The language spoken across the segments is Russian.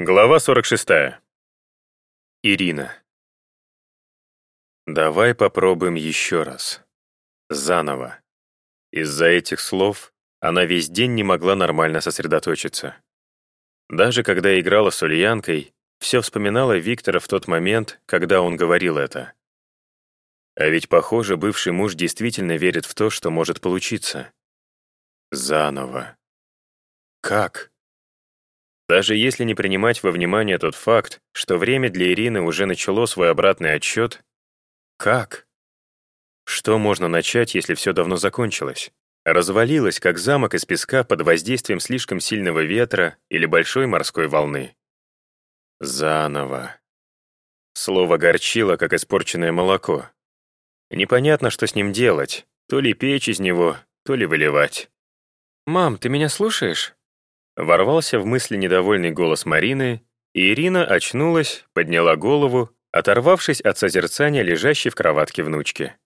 Глава 46. Ирина. Давай попробуем еще раз. Заново. Из-за этих слов она весь день не могла нормально сосредоточиться. Даже когда играла с Ульянкой, все вспоминала Виктора в тот момент, когда он говорил это. А ведь, похоже, бывший муж действительно верит в то, что может получиться. Заново. Как? Даже если не принимать во внимание тот факт, что время для Ирины уже начало свой обратный отсчет, как? Что можно начать, если все давно закончилось? Развалилось, как замок из песка под воздействием слишком сильного ветра или большой морской волны. Заново. Слово горчило, как испорченное молоко. Непонятно, что с ним делать, то ли печь из него, то ли выливать. «Мам, ты меня слушаешь?» Ворвался в мысли недовольный голос Марины, и Ирина очнулась, подняла голову, оторвавшись от созерцания лежащей в кроватке внучки.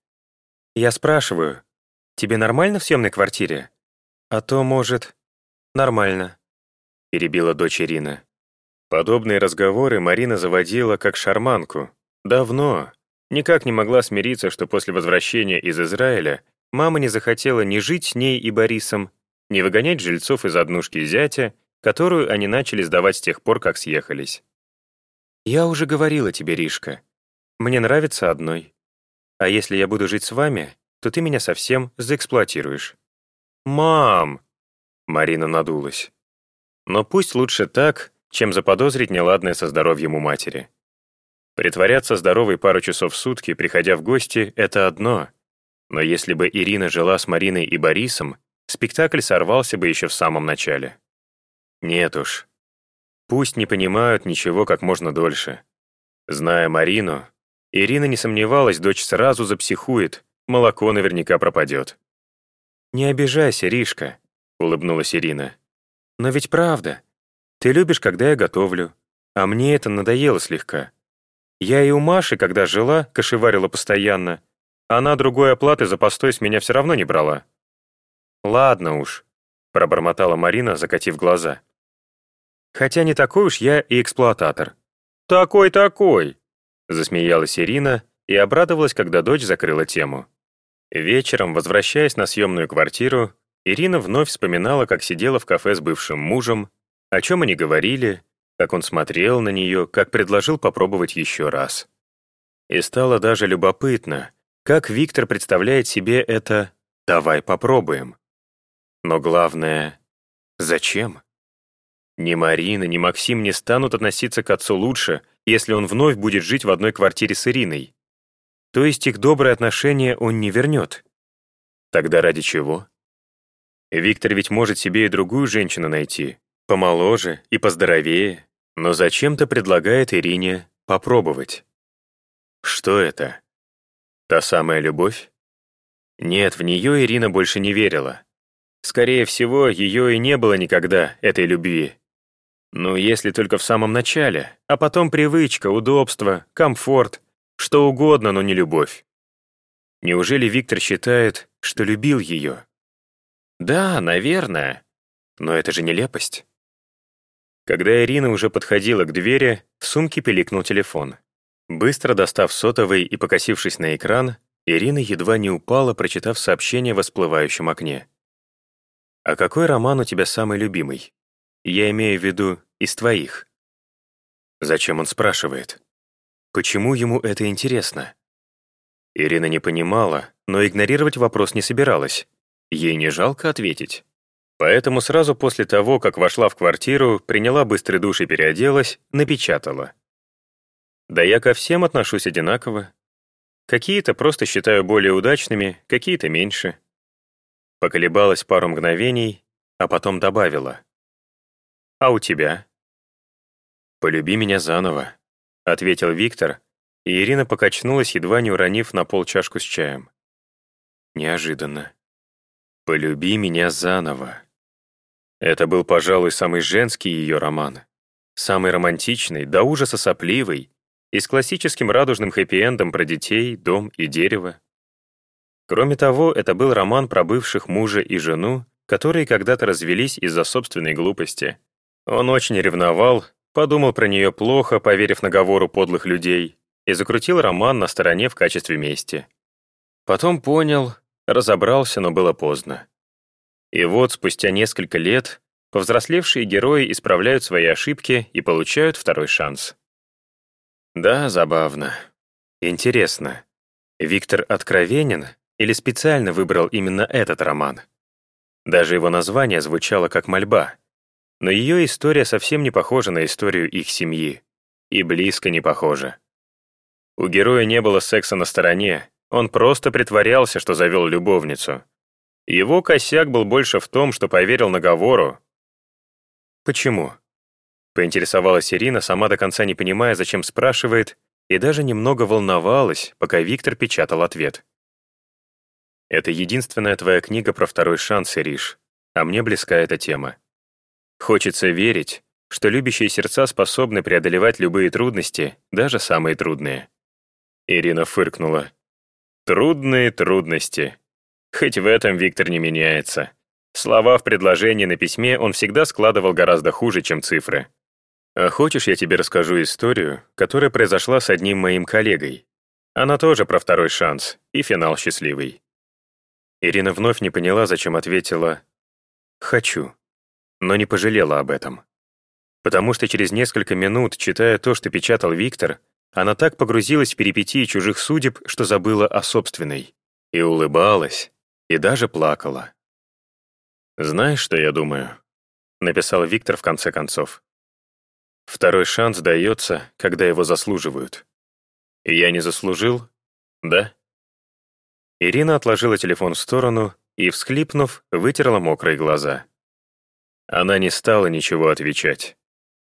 «Я спрашиваю, тебе нормально в съемной квартире? А то, может...» «Нормально», — перебила дочь Ирина. Подобные разговоры Марина заводила как шарманку. Давно. Никак не могла смириться, что после возвращения из Израиля мама не захотела ни жить с ней и Борисом, не выгонять жильцов из однушки зятя, которую они начали сдавать с тех пор, как съехались. «Я уже говорила тебе, Ришка. Мне нравится одной. А если я буду жить с вами, то ты меня совсем заэксплуатируешь». «Мам!» Марина надулась. Но пусть лучше так, чем заподозрить неладное со здоровьем у матери. Притворяться здоровой пару часов в сутки, приходя в гости, это одно. Но если бы Ирина жила с Мариной и Борисом, спектакль сорвался бы еще в самом начале. Нет уж. Пусть не понимают ничего как можно дольше. Зная Марину, Ирина не сомневалась, дочь сразу запсихует, молоко наверняка пропадет. «Не обижайся, Ришка», — улыбнулась Ирина. «Но ведь правда. Ты любишь, когда я готовлю. А мне это надоело слегка. Я и у Маши, когда жила, кошеварила постоянно. Она другой оплаты за постой с меня все равно не брала. «Ладно уж», — пробормотала Марина, закатив глаза. «Хотя не такой уж я и эксплуататор». «Такой-такой», — засмеялась Ирина и обрадовалась, когда дочь закрыла тему. Вечером, возвращаясь на съемную квартиру, Ирина вновь вспоминала, как сидела в кафе с бывшим мужем, о чем они говорили, как он смотрел на нее, как предложил попробовать еще раз. И стало даже любопытно, как Виктор представляет себе это «давай попробуем». Но главное, зачем? Ни Марина, ни Максим не станут относиться к отцу лучше, если он вновь будет жить в одной квартире с Ириной. То есть их добрые отношения он не вернет. Тогда ради чего? Виктор ведь может себе и другую женщину найти, помоложе и поздоровее, но зачем-то предлагает Ирине попробовать. Что это? Та самая любовь? Нет, в нее Ирина больше не верила. Скорее всего, ее и не было никогда, этой любви. Ну, если только в самом начале, а потом привычка, удобство, комфорт, что угодно, но не любовь. Неужели Виктор считает, что любил ее? Да, наверное, но это же нелепость. Когда Ирина уже подходила к двери, в сумке пиликнул телефон. Быстро достав сотовый и покосившись на экран, Ирина едва не упала, прочитав сообщение в всплывающем окне. «А какой роман у тебя самый любимый? Я имею в виду из твоих». Зачем он спрашивает? Почему ему это интересно? Ирина не понимала, но игнорировать вопрос не собиралась. Ей не жалко ответить. Поэтому сразу после того, как вошла в квартиру, приняла быстрый душ и переоделась, напечатала. Да я ко всем отношусь одинаково. Какие-то просто считаю более удачными, какие-то меньше. Поколебалась пару мгновений, а потом добавила. «А у тебя?» «Полюби меня заново», — ответил Виктор, и Ирина покачнулась, едва не уронив на пол чашку с чаем. Неожиданно. «Полюби меня заново». Это был, пожалуй, самый женский ее роман. Самый романтичный, до ужаса сопливый, и с классическим радужным хэппи-эндом про детей, дом и дерево. Кроме того, это был роман про бывших мужа и жену, которые когда-то развелись из-за собственной глупости. Он очень ревновал, подумал про нее плохо, поверив наговору подлых людей, и закрутил роман на стороне в качестве мести. Потом понял, разобрался, но было поздно. И вот спустя несколько лет повзрослевшие герои исправляют свои ошибки и получают второй шанс. Да, забавно. Интересно, Виктор откровенен или специально выбрал именно этот роман? Даже его название звучало как мольба. Но ее история совсем не похожа на историю их семьи. И близко не похожа. У героя не было секса на стороне, он просто притворялся, что завел любовницу. Его косяк был больше в том, что поверил наговору. «Почему?» Поинтересовалась Ирина, сама до конца не понимая, зачем спрашивает, и даже немного волновалась, пока Виктор печатал ответ. «Это единственная твоя книга про второй шанс, Ириш, а мне близка эта тема. Хочется верить, что любящие сердца способны преодолевать любые трудности, даже самые трудные». Ирина фыркнула. «Трудные трудности. Хоть в этом Виктор не меняется. Слова в предложении на письме он всегда складывал гораздо хуже, чем цифры. А хочешь, я тебе расскажу историю, которая произошла с одним моим коллегой? Она тоже про второй шанс и финал счастливый. Ирина вновь не поняла, зачем ответила «хочу», но не пожалела об этом. Потому что через несколько минут, читая то, что печатал Виктор, она так погрузилась в перипетии чужих судеб, что забыла о собственной. И улыбалась, и даже плакала. «Знаешь, что я думаю?» — написал Виктор в конце концов. «Второй шанс дается, когда его заслуживают. И я не заслужил, да?» Ирина отложила телефон в сторону и, всхлипнув, вытерла мокрые глаза. Она не стала ничего отвечать.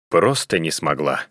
Просто не смогла.